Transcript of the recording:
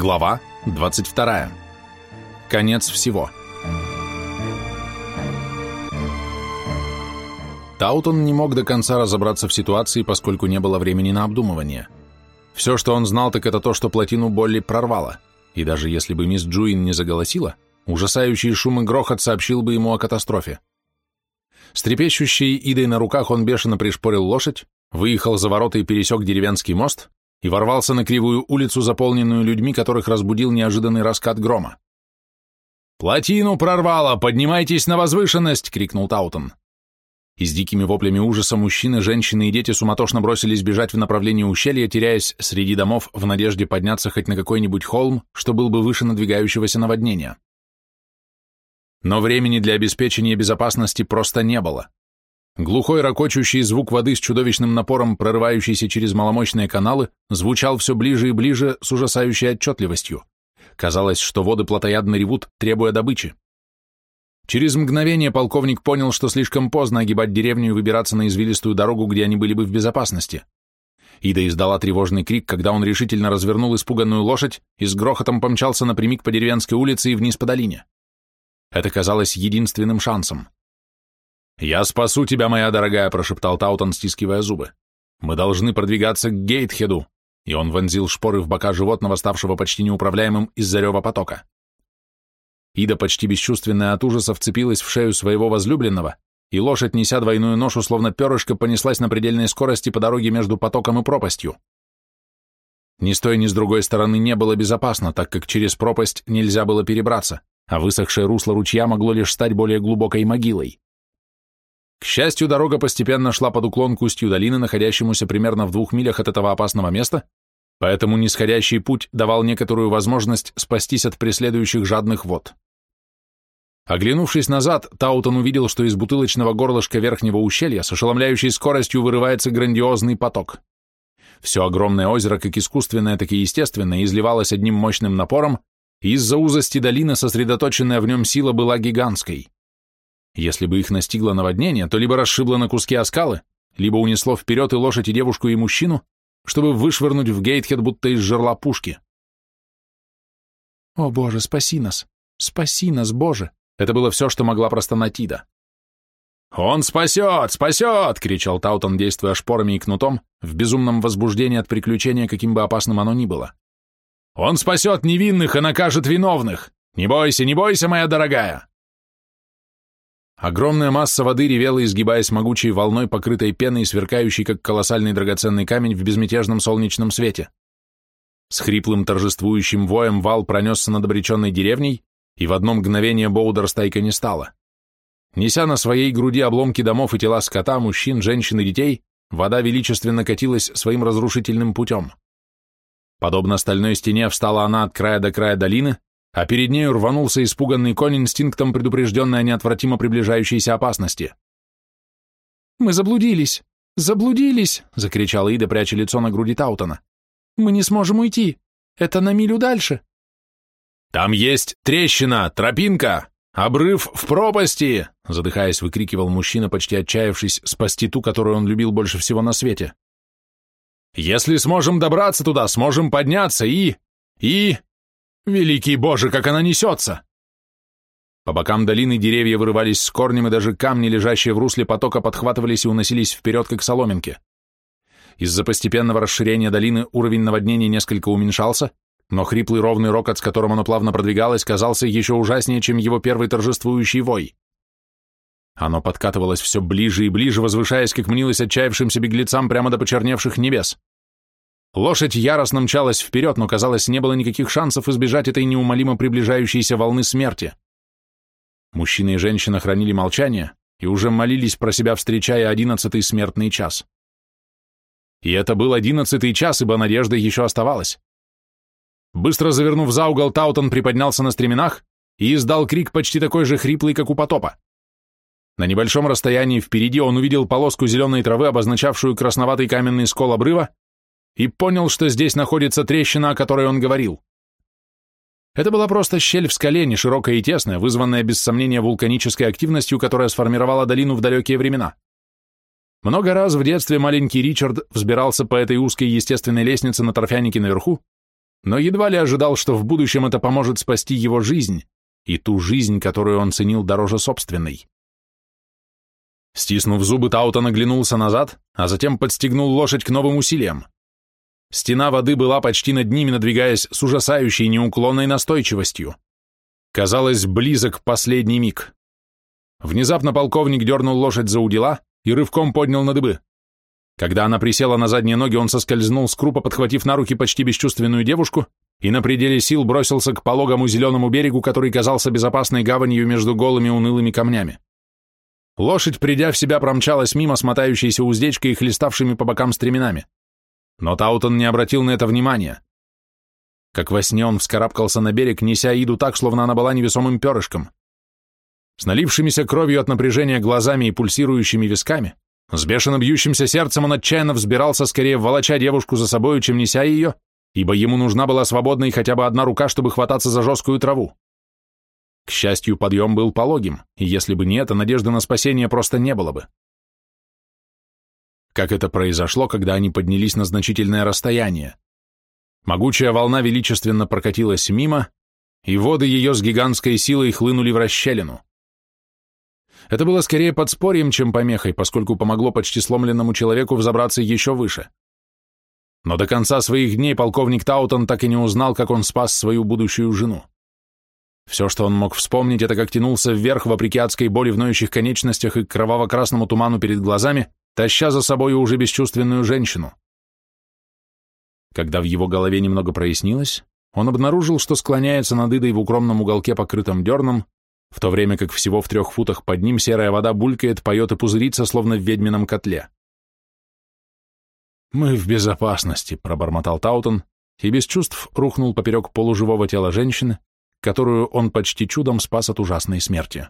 Глава 22. Конец всего. Таутон не мог до конца разобраться в ситуации, поскольку не было времени на обдумывание. Все, что он знал, так это то, что плотину Болли прорвало, и даже если бы мисс Джуин не заголосила, ужасающий шум и грохот сообщил бы ему о катастрофе. С трепещущей идой на руках он бешено пришпорил лошадь, выехал за ворота и пересек деревенский мост и ворвался на кривую улицу, заполненную людьми, которых разбудил неожиданный раскат грома. «Плотину прорвало! Поднимайтесь на возвышенность!» — крикнул Таутон. И с дикими воплями ужаса мужчины, женщины и дети суматошно бросились бежать в направлении ущелья, теряясь среди домов в надежде подняться хоть на какой-нибудь холм, что был бы выше надвигающегося наводнения. Но времени для обеспечения безопасности просто не было. Глухой ракочущий звук воды с чудовищным напором, прорывающийся через маломощные каналы, звучал все ближе и ближе с ужасающей отчетливостью. Казалось, что воды плотоядно ревут, требуя добычи. Через мгновение полковник понял, что слишком поздно огибать деревню и выбираться на извилистую дорогу, где они были бы в безопасности. Ида издала тревожный крик, когда он решительно развернул испуганную лошадь и с грохотом помчался напрямик по деревенской улице и вниз по долине. Это казалось единственным шансом. «Я спасу тебя, моя дорогая», — прошептал Таутон, стискивая зубы. «Мы должны продвигаться к Гейтхеду», и он вонзил шпоры в бока животного, ставшего почти неуправляемым из-за рева потока. Ида, почти бесчувственная от ужаса, вцепилась в шею своего возлюбленного, и лошадь, неся двойную ношу, словно перышко, понеслась на предельной скорости по дороге между потоком и пропастью. Ни с той, ни с другой стороны не было безопасно, так как через пропасть нельзя было перебраться а высохшее русло ручья могло лишь стать более глубокой могилой. К счастью, дорога постепенно шла под уклон к устью долины, находящемуся примерно в двух милях от этого опасного места, поэтому нисходящий путь давал некоторую возможность спастись от преследующих жадных вод. Оглянувшись назад, Таутон увидел, что из бутылочного горлышка верхнего ущелья с ошеломляющей скоростью вырывается грандиозный поток. Все огромное озеро, как искусственное, так и естественное, изливалось одним мощным напором, из-за узости долины сосредоточенная в нем сила была гигантской. Если бы их настигло наводнение, то либо расшибло на куски о скалы, либо унесло вперед и лошадь, и девушку, и мужчину, чтобы вышвырнуть в Гейтхед будто из жерла пушки. «О, Боже, спаси нас! Спаси нас, Боже!» Это было все, что могла простонать Ида. «Он спасет! Спасет!» — кричал Таутон, действуя шпорами и кнутом, в безумном возбуждении от приключения, каким бы опасным оно ни было. Он спасет невинных и накажет виновных! Не бойся, не бойся, моя дорогая!» Огромная масса воды ревела, изгибаясь могучей волной, покрытой пеной, сверкающей, как колоссальный драгоценный камень в безмятежном солнечном свете. С хриплым торжествующим воем вал пронесся над обреченной деревней, и в одно мгновение Боудер стайка не стала. Неся на своей груди обломки домов и тела скота, мужчин, женщин и детей, вода величественно катилась своим разрушительным путем. Подобно стальной стене встала она от края до края долины, а перед нею рванулся испуганный конь, инстинктом предупрежденный о неотвратимо приближающейся опасности. «Мы заблудились! Заблудились!» — закричала Ида, пряча лицо на груди Таутона. «Мы не сможем уйти! Это на милю дальше!» «Там есть трещина, тропинка, обрыв в пропасти!» задыхаясь, выкрикивал мужчина, почти отчаявшись спасти ту, которую он любил больше всего на свете. Если сможем добраться туда, сможем подняться и... и... Великий Боже, как она несется!» По бокам долины деревья вырывались с корнем, и даже камни, лежащие в русле потока, подхватывались и уносились вперед, как соломинки. Из-за постепенного расширения долины уровень наводнения несколько уменьшался, но хриплый ровный рокот, с которым оно плавно продвигалось, казался еще ужаснее, чем его первый торжествующий вой. Оно подкатывалось все ближе и ближе, возвышаясь, как мнилось отчаявшимся беглецам прямо до почерневших небес. Лошадь яростно мчалась вперед, но, казалось, не было никаких шансов избежать этой неумолимо приближающейся волны смерти. Мужчина и женщина хранили молчание и уже молились про себя, встречая одиннадцатый смертный час. И это был одиннадцатый час, ибо надежда еще оставалась. Быстро завернув за угол, Таутон приподнялся на стременах и издал крик почти такой же хриплый, как у потопа. На небольшом расстоянии впереди он увидел полоску зеленой травы, обозначавшую красноватый каменный скол обрыва, и понял, что здесь находится трещина, о которой он говорил. Это была просто щель в скале, не широкая и тесная, вызванная без сомнения вулканической активностью, которая сформировала долину в далекие времена. Много раз в детстве маленький Ричард взбирался по этой узкой естественной лестнице на торфянике наверху но едва ли ожидал, что в будущем это поможет спасти его жизнь и ту жизнь, которую он ценил дороже собственной. Стиснув зубы, Таутон оглянулся назад, а затем подстегнул лошадь к новым усилиям. Стена воды была почти над ними, надвигаясь с ужасающей неуклонной настойчивостью. Казалось, близок последний миг. Внезапно полковник дернул лошадь за удила и рывком поднял на дыбы. Когда она присела на задние ноги, он соскользнул с крупа, подхватив на руки почти бесчувственную девушку, и на пределе сил бросился к пологому зеленому берегу, который казался безопасной гаванью между голыми унылыми камнями. Лошадь, придя в себя, промчалась мимо смотающейся уздечкой и хлеставшими по бокам стременами. Но Таутон не обратил на это внимания. Как во сне он вскарабкался на берег, неся Иду так, словно она была невесомым перышком. С налившимися кровью от напряжения глазами и пульсирующими висками, с бешено бьющимся сердцем он отчаянно взбирался, скорее волоча девушку за собою, чем неся ее, ибо ему нужна была свободная хотя бы одна рука, чтобы хвататься за жесткую траву. К счастью, подъем был пологим, и если бы не это, надежды на спасение просто не было бы. Как это произошло, когда они поднялись на значительное расстояние? Могучая волна величественно прокатилась мимо, и воды ее с гигантской силой хлынули в расщелину. Это было скорее подспорьем, чем помехой, поскольку помогло почти сломленному человеку взобраться еще выше. Но до конца своих дней полковник Таутон так и не узнал, как он спас свою будущую жену. Все, что он мог вспомнить, это как тянулся вверх, вопреки адской боли в ноющих конечностях и кроваво-красному туману перед глазами, таща за собой уже бесчувственную женщину. Когда в его голове немного прояснилось, он обнаружил, что склоняется над Идой в укромном уголке, покрытом дерном, в то время как всего в трех футах под ним серая вода булькает, поет и пузырится, словно в ведьмином котле. «Мы в безопасности», — пробормотал Таутон, и без чувств рухнул поперек полуживого тела женщины, которую он почти чудом спас от ужасной смерти.